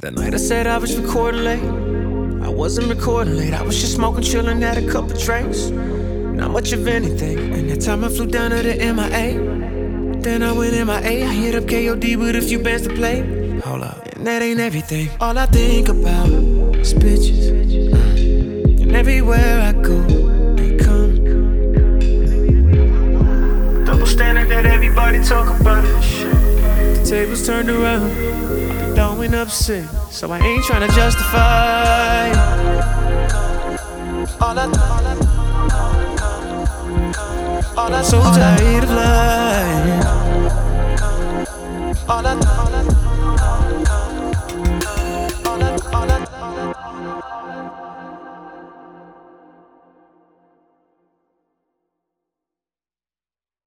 That night I said I was recording late. I wasn't recording late, I was just smoking, chilling, had a couple drinks. Not much of anything. And that time I flew down to the MIA. Then I went MIA, I hit up KOD with a few bands to play. Hold up, and that ain't everything. All I think about is bitches. And everywhere I go, they come. Double standard that everybody talk about it. The tables turned around, throwing up sick, so I ain't trying to justify. All I, all I, so tired of lying. All I, all I, all I, all I.